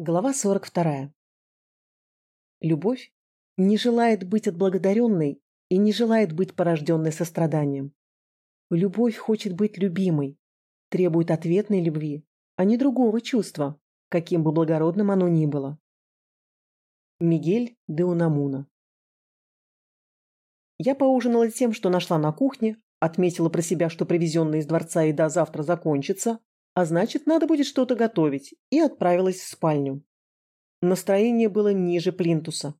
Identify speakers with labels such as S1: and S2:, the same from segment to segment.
S1: Глава 42. Любовь не желает быть отблагодаренной и не желает быть порожденной состраданием. Любовь хочет быть любимой, требует ответной любви, а не другого чувства, каким бы благородным оно ни было. Мигель де Унамуна Я поужинала тем, что нашла на кухне, отметила про себя, что привезенная из дворца еда завтра закончится, а значит, надо будет что-то готовить, и отправилась в спальню. Настроение было ниже плинтуса.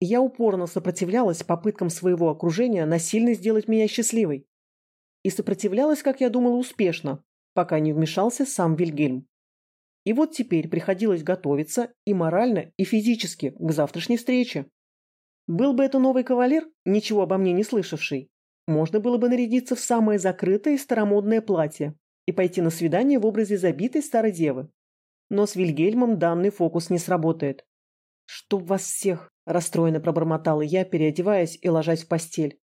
S1: Я упорно сопротивлялась попыткам своего окружения насильно сделать меня счастливой. И сопротивлялась, как я думала, успешно, пока не вмешался сам Вильгельм. И вот теперь приходилось готовиться и морально, и физически к завтрашней встрече. Был бы это новый кавалер, ничего обо мне не слышавший, можно было бы нарядиться в самое закрытое и старомодное платье, и пойти на свидание в образе забитой старой девы. Но с Вильгельмом данный фокус не сработает. «Чтоб вас всех!» – расстроенно пробормотала я, переодеваясь и ложась в постель.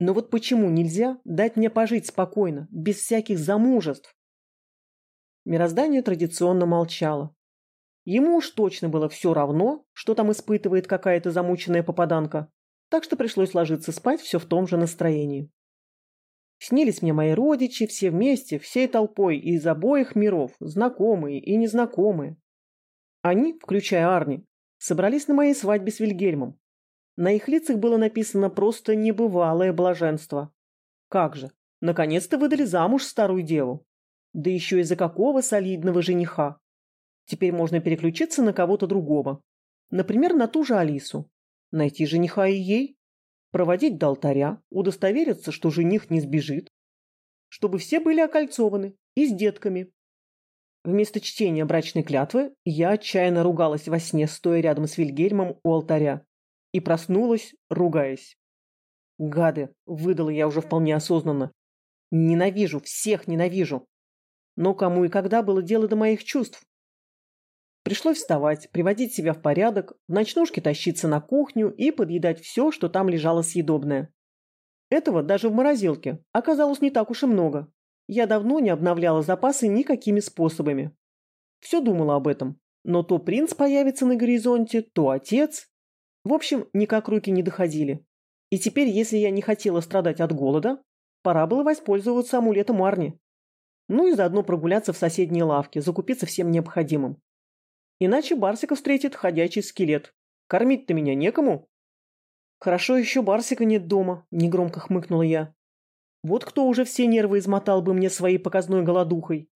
S1: «Но вот почему нельзя дать мне пожить спокойно, без всяких замужеств?» Мироздание традиционно молчало. Ему уж точно было все равно, что там испытывает какая-то замученная попаданка, так что пришлось ложиться спать все в том же настроении. Снились мне мои родичи, все вместе, всей толпой, из обоих миров, знакомые и незнакомые. Они, включая Арни, собрались на моей свадьбе с Вильгельмом. На их лицах было написано просто небывалое блаженство. Как же, наконец-то выдали замуж старую деву. Да еще из-за какого солидного жениха. Теперь можно переключиться на кого-то другого. Например, на ту же Алису. Найти жениха и ей проводить до алтаря, удостовериться, что жених не сбежит, чтобы все были окольцованы и с детками. Вместо чтения брачной клятвы я отчаянно ругалась во сне, стоя рядом с Вильгельмом у алтаря, и проснулась, ругаясь. Гады, выдала я уже вполне осознанно. Ненавижу, всех ненавижу. Но кому и когда было дело до моих чувств? Пришлось вставать, приводить себя в порядок, в ночнушке тащиться на кухню и подъедать все, что там лежало съедобное. Этого даже в морозилке оказалось не так уж и много. Я давно не обновляла запасы никакими способами. Все думала об этом. Но то принц появится на горизонте, то отец. В общем, никак руки не доходили. И теперь, если я не хотела страдать от голода, пора было воспользоваться амулетом Арни. Ну и заодно прогуляться в соседней лавке, закупиться всем необходимым. Иначе Барсика встретит ходячий скелет. Кормить-то меня некому. Хорошо еще Барсика нет дома, негромко хмыкнула я. Вот кто уже все нервы измотал бы мне своей показной голодухой.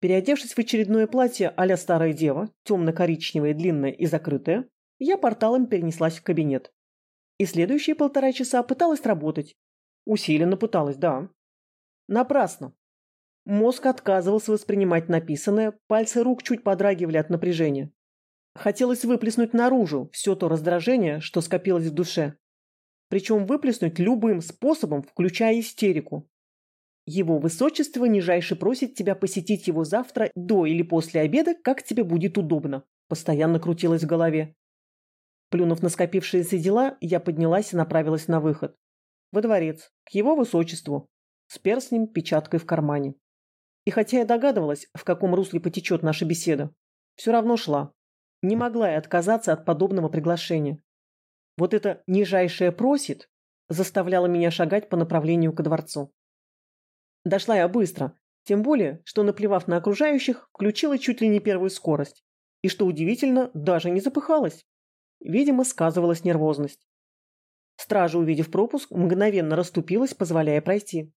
S1: Переодевшись в очередное платье а старая дева, темно-коричневое, длинное и закрытое, я порталом перенеслась в кабинет. И следующие полтора часа пыталась работать. Усиленно пыталась, да. Напрасно. Мозг отказывался воспринимать написанное, пальцы рук чуть подрагивали от напряжения. Хотелось выплеснуть наружу все то раздражение, что скопилось в душе. Причем выплеснуть любым способом, включая истерику. Его высочество нижайше просит тебя посетить его завтра до или после обеда, как тебе будет удобно. Постоянно крутилось в голове. Плюнув на скопившиеся дела, я поднялась и направилась на выход. Во дворец, к его высочеству, с перстнем, печаткой в кармане. И хотя я догадывалась, в каком русле потечет наша беседа, все равно шла. Не могла я отказаться от подобного приглашения. Вот это «нижайшее просит» заставляло меня шагать по направлению к дворцу. Дошла я быстро, тем более, что, наплевав на окружающих, включила чуть ли не первую скорость. И, что удивительно, даже не запыхалась. Видимо, сказывалась нервозность. Стража, увидев пропуск, мгновенно расступилась, позволяя пройти.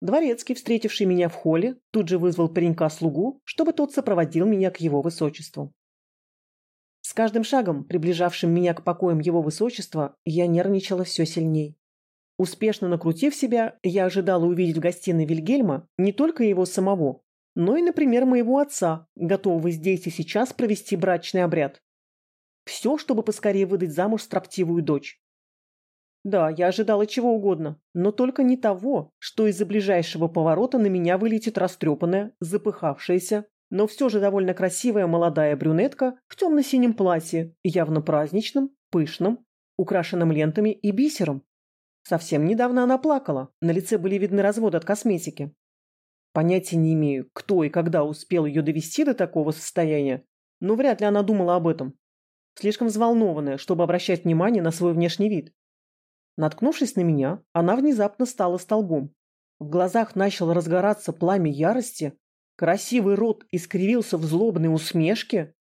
S1: Дворецкий, встретивший меня в холле, тут же вызвал паренька-слугу, чтобы тот сопроводил меня к его высочеству. С каждым шагом, приближавшим меня к покоям его высочества, я нервничала все сильней. Успешно накрутив себя, я ожидала увидеть в гостиной Вильгельма не только его самого, но и, например, моего отца, готового здесь и сейчас провести брачный обряд. Все, чтобы поскорее выдать замуж строптивую дочь. Да, я ожидала чего угодно, но только не того, что из-за ближайшего поворота на меня вылетит растрепанная, запыхавшаяся, но все же довольно красивая молодая брюнетка в темно-синем платье, явно праздничном, пышном, украшенном лентами и бисером. Совсем недавно она плакала, на лице были видны разводы от косметики. Понятия не имею, кто и когда успел ее довести до такого состояния, но вряд ли она думала об этом. Слишком взволнованная, чтобы обращать внимание на свой внешний вид. Наткнувшись на меня, она внезапно стала столбом. В глазах начало разгораться пламя ярости, красивый рот искривился в злобной усмешке.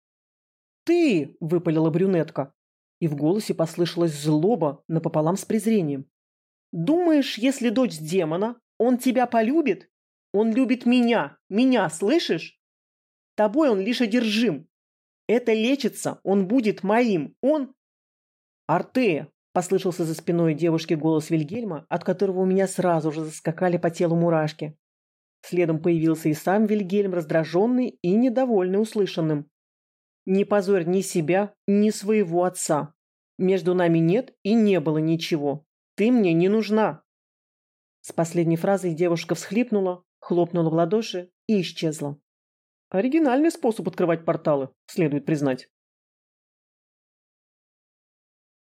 S1: «Ты!» – выпалила брюнетка, и в голосе послышалась злоба напополам с презрением. «Думаешь, если дочь демона, он тебя полюбит? Он любит меня, меня, слышишь? Тобой он лишь одержим. Это лечится, он будет моим, он...» «Артея!» – послышался за спиной девушки голос Вильгельма, от которого у меня сразу же заскакали по телу мурашки. Следом появился и сам Вильгельм, раздраженный и недовольный услышанным. «Не позорь ни себя, ни своего отца. Между нами нет и не было ничего. Ты мне не нужна!» С последней фразой девушка всхлипнула, хлопнула в ладоши и исчезла. Оригинальный способ открывать порталы, следует признать.